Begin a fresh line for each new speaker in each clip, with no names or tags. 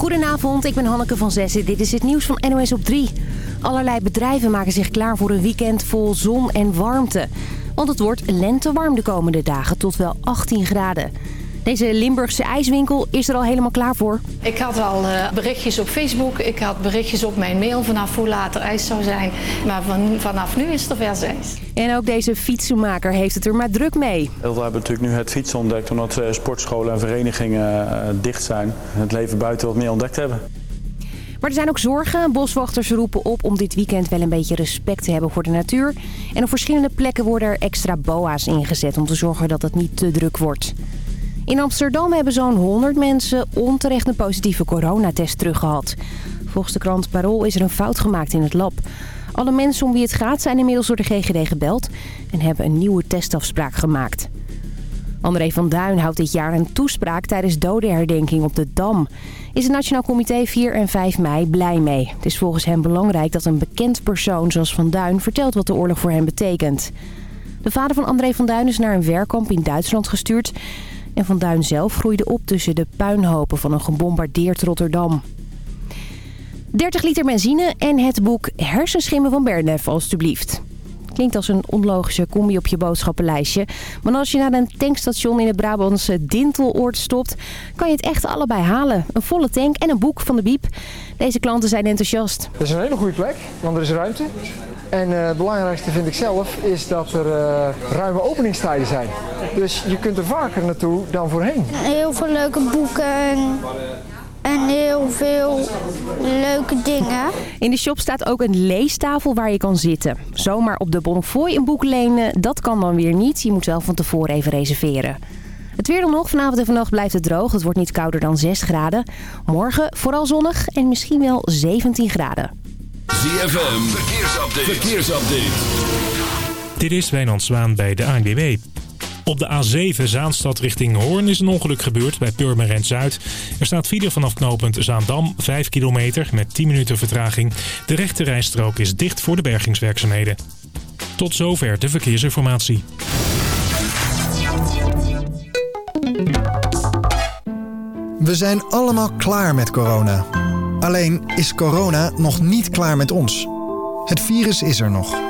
Goedenavond, ik ben Hanneke van Zessen. Dit is het nieuws van NOS op 3. Allerlei bedrijven maken zich klaar voor een weekend vol zon en warmte. Want het wordt lentewarm de komende dagen tot wel 18 graden. Deze Limburgse ijswinkel is er al helemaal klaar voor.
Ik had al uh, berichtjes op Facebook, ik had berichtjes op mijn mail vanaf hoe laat er ijs zou zijn. Maar van, vanaf nu is er vers ijs.
En ook deze fietsenmaker heeft het er maar druk mee.
Heel veel hebben natuurlijk nu het fietsen ontdekt omdat uh, sportscholen en verenigingen uh, dicht zijn. En het leven buiten wat meer ontdekt hebben.
Maar er zijn ook zorgen. Boswachters roepen op om dit weekend wel een beetje respect te hebben voor de natuur. En op verschillende plekken worden er extra boa's ingezet om te zorgen dat het niet te druk wordt. In Amsterdam hebben zo'n 100 mensen onterecht een positieve coronatest teruggehad. Volgens de krant Parool is er een fout gemaakt in het lab. Alle mensen om wie het gaat zijn inmiddels door de GGD gebeld en hebben een nieuwe testafspraak gemaakt. André van Duin houdt dit jaar een toespraak tijdens dodenherdenking op de Dam. Is het Nationaal Comité 4 en 5 mei blij mee. Het is volgens hem belangrijk dat een bekend persoon zoals Van Duin vertelt wat de oorlog voor hem betekent. De vader van André van Duin is naar een werkkamp in Duitsland gestuurd. En Van Duin zelf groeide op tussen de puinhopen van een gebombardeerd Rotterdam. 30 liter benzine en het boek Hersenschimmen van Bernef, alstublieft. Klinkt als een onlogische combi op je boodschappenlijstje. Maar als je naar een tankstation in het Brabantse Dinteloord stopt... kan je het echt allebei halen. Een volle tank en een boek van de Biep. Deze klanten zijn enthousiast.
Het is een hele goede plek, want er is ruimte. En uh, het belangrijkste vind ik zelf is dat er uh, ruime openingstijden zijn. Dus je kunt er vaker naartoe dan voorheen.
Heel veel leuke boeken en heel veel leuke dingen.
In de shop staat ook een leestafel waar je kan zitten. Zomaar op de Bonnefoy een boek lenen, dat kan dan weer niet. Je moet wel van tevoren even reserveren. Het weer dan nog. Vanavond en vannacht blijft het droog. Het wordt niet kouder dan 6 graden. Morgen vooral zonnig en misschien wel 17 graden.
ZFM, verkeersupdate. verkeersupdate.
Dit is Wijnand Zwaan bij de ANWB. Op de A7 Zaanstad richting Hoorn is een ongeluk gebeurd bij Purmerend Zuid. Er staat file vanaf knooppunt Zaandam, 5 kilometer met 10 minuten vertraging. De rechte rijstrook is dicht voor de bergingswerkzaamheden. Tot zover de verkeersinformatie.
We zijn allemaal klaar met corona. Alleen is corona nog niet klaar met ons. Het virus is er nog.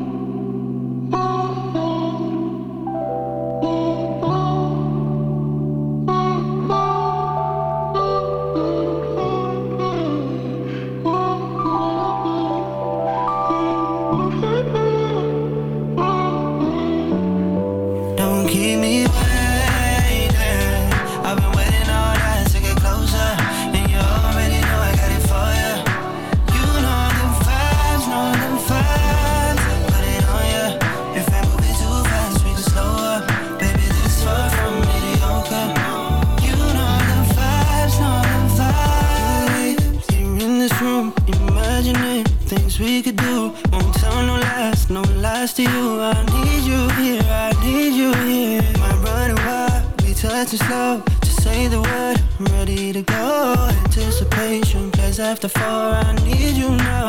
we
could do Won't tell no lies, no lies to you. I need you here, I need you here. My brother, why we touching slow? Just say the word, I'm ready to go. Anticipation plays after four I
need you now.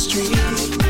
street.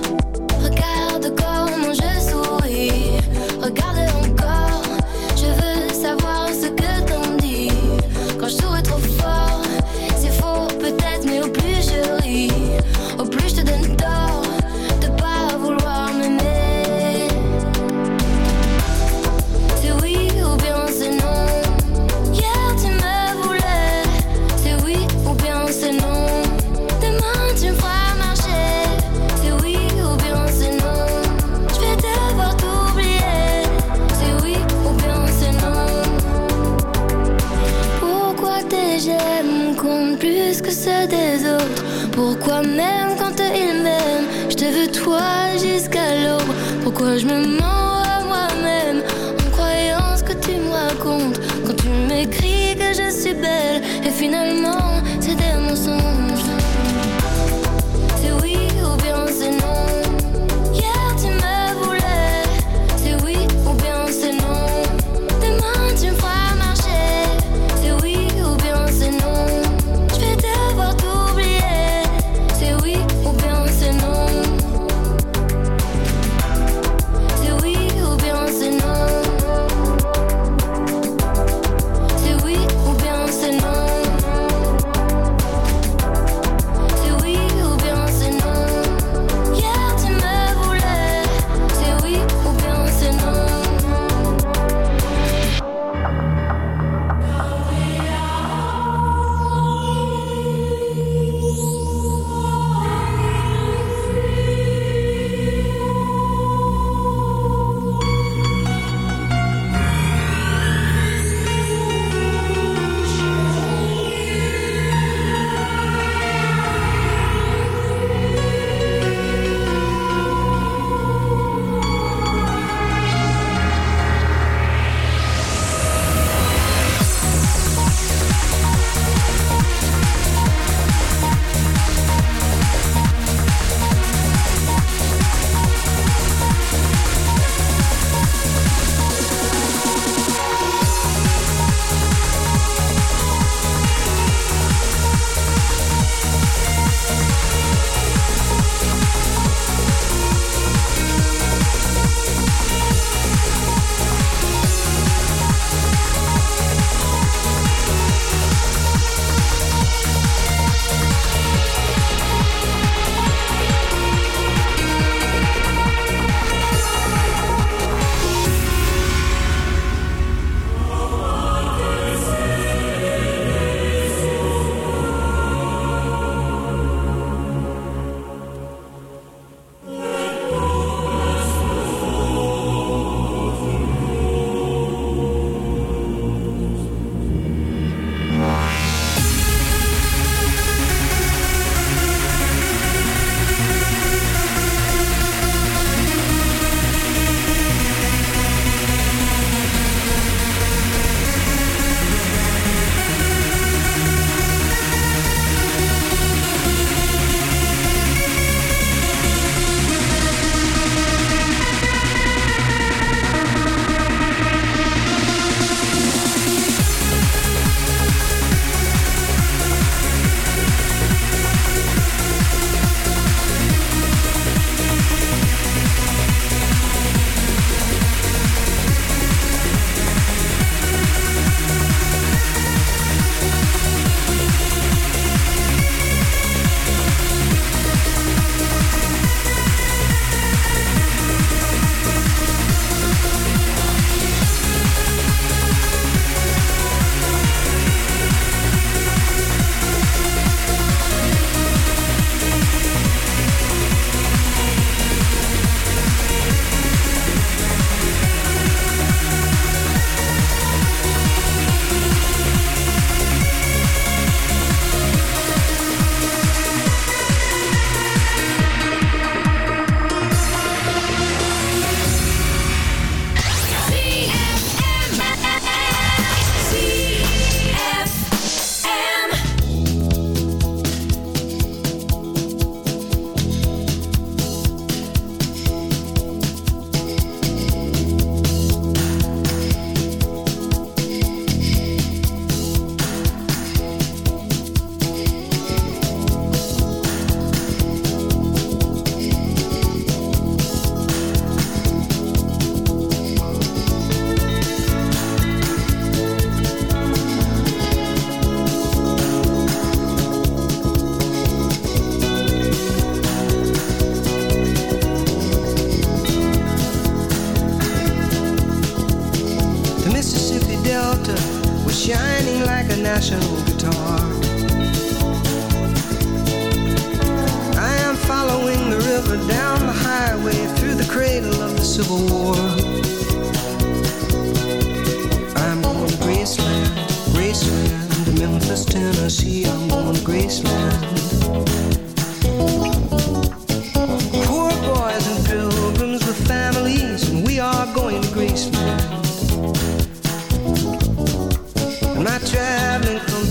traveling from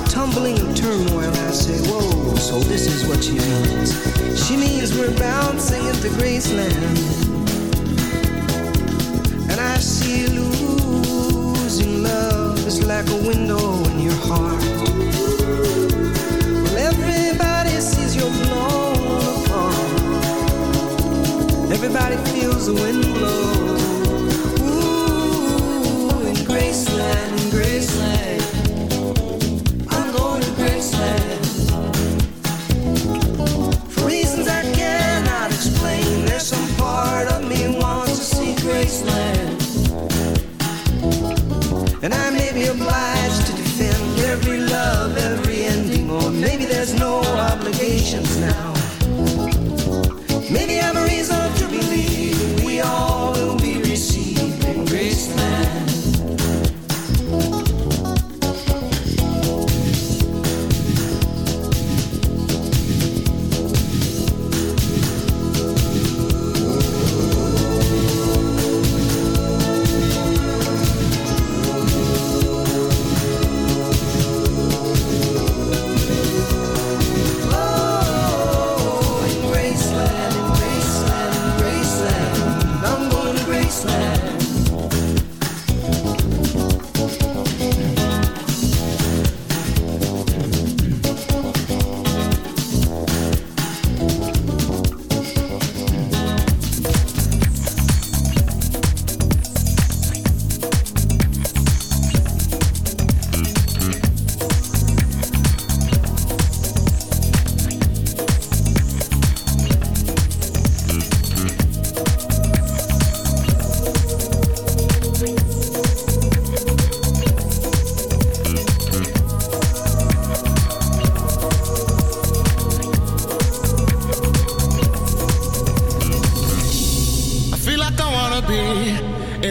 humbling turmoil, I say, whoa, so this is what she means. She means we're bouncing into Graceland.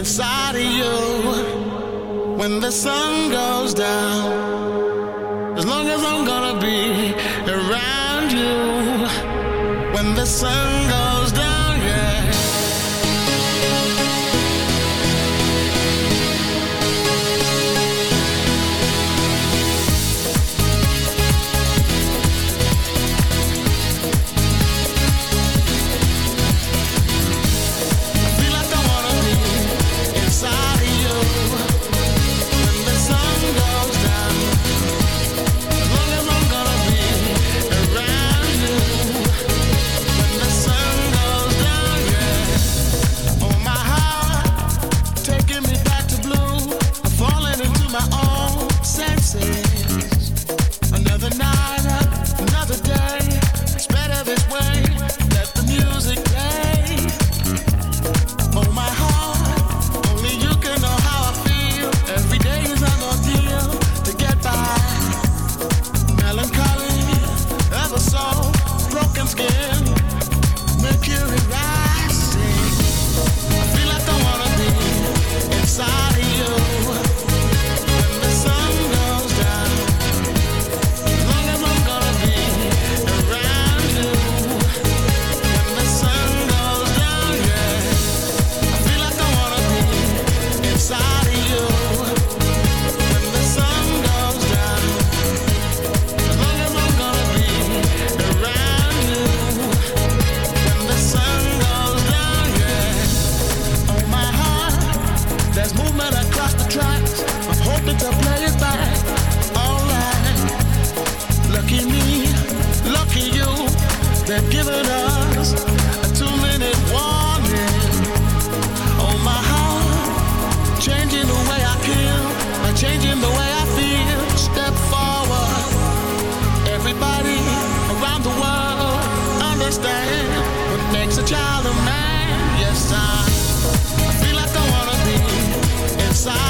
inside of you when the sun goes down. There's movement across the tracks. I'm hoping to play it back. Alright. Lucky me, lucky you. They've given us a two minute warning. Oh, my heart. Changing the way I feel. And changing the way I feel. Step forward. Everybody around the world understand what makes a child a man. Yes, I side.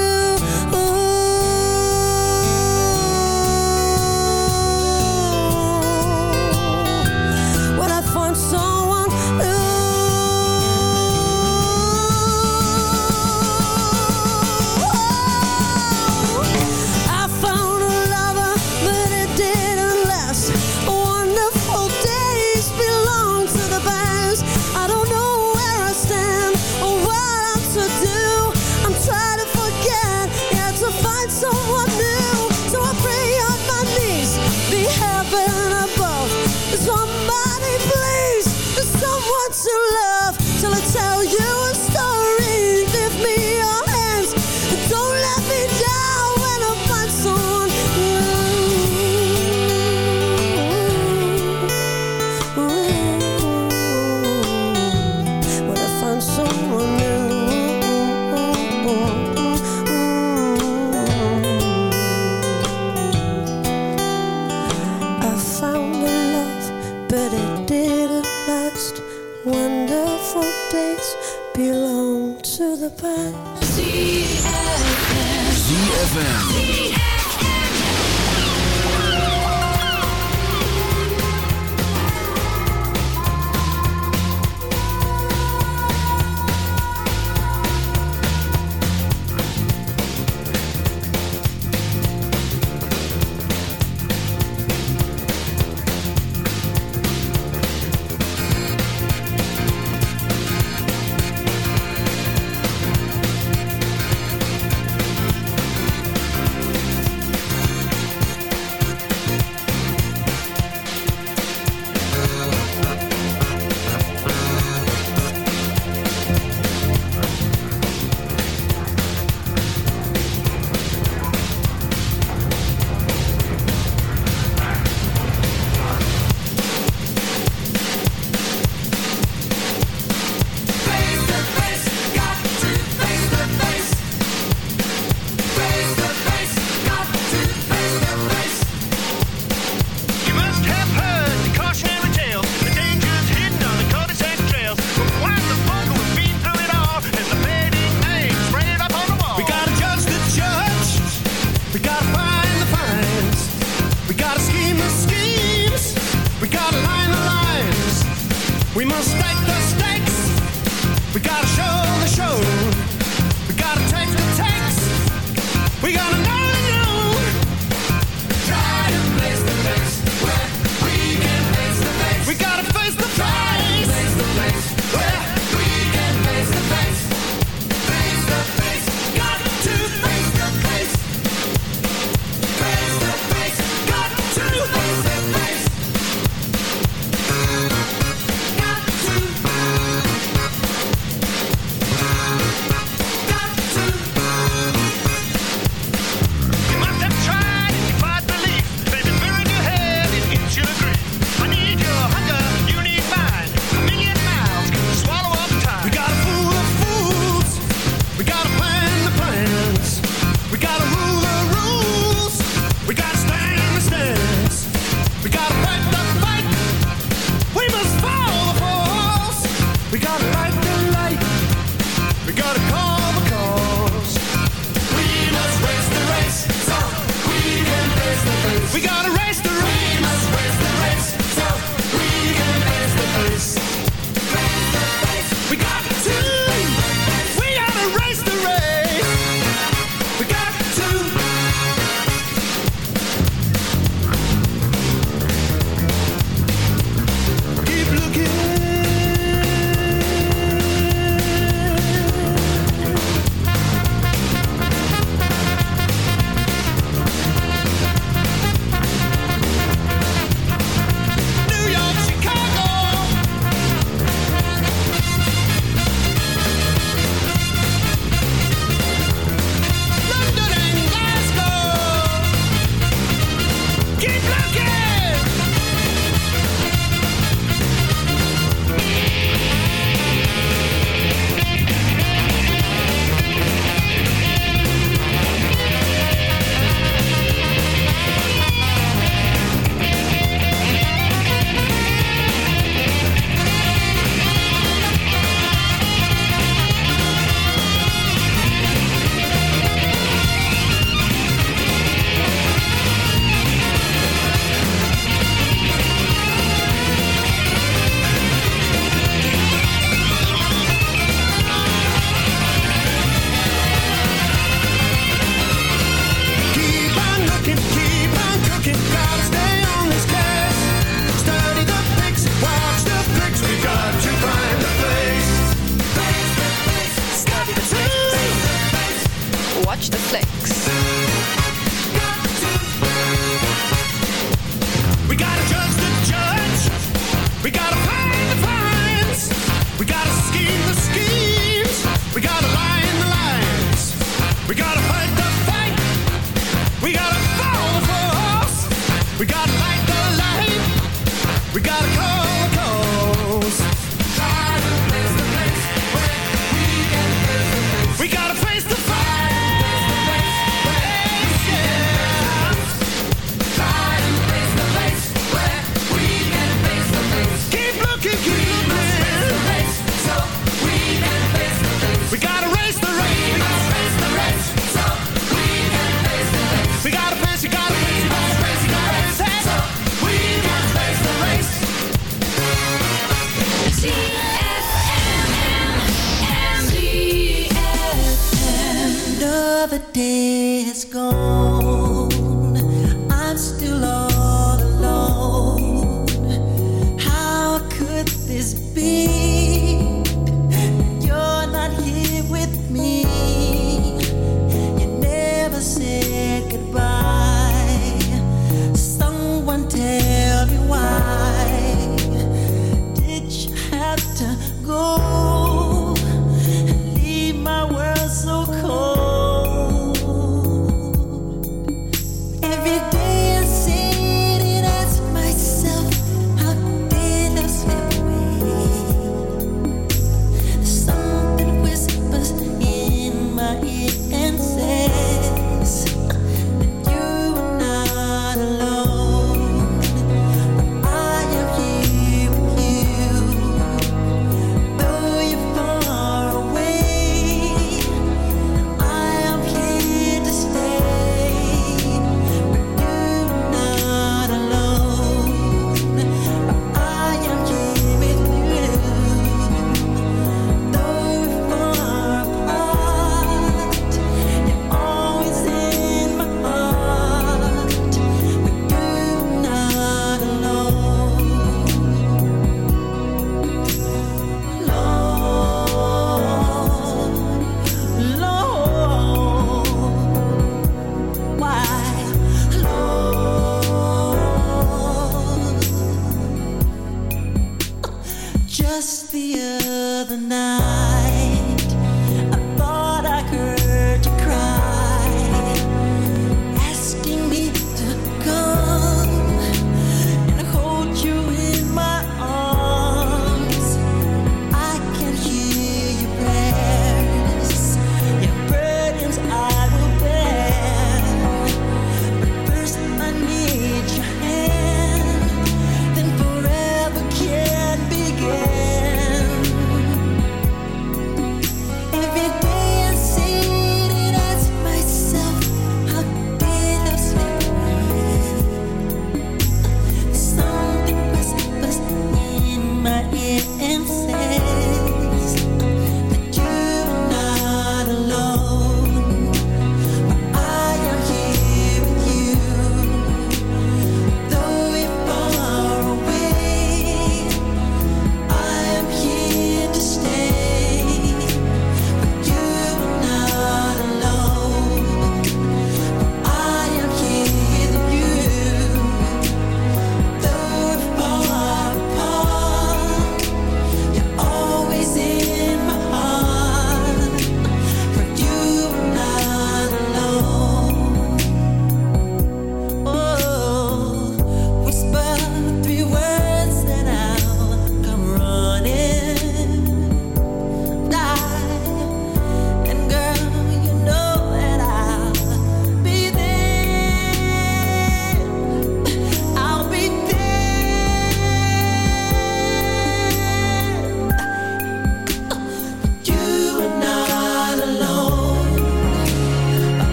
ない